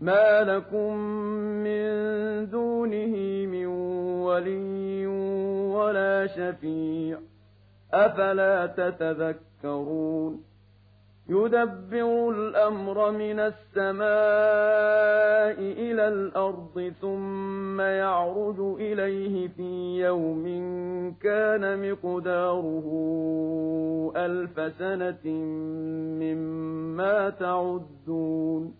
ما لكم من دونه من ولي ولا شفيع أفلا تتذكرون يدبر الأمر من السماء إلى الأرض ثم يعرج إليه في يوم كان مقداره ألف سنة مما تعدون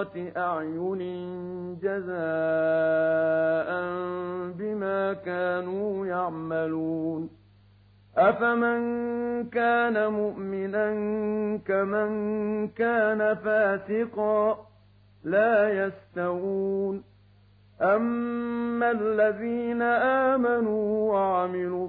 قرة أعين جزاء بما كانوا يعملون. أفمن كان مؤمنا كمن كان فاسقا لا يستوون. أما الذين آمنوا وعملوا